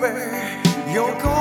baby, you're gone.